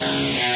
Música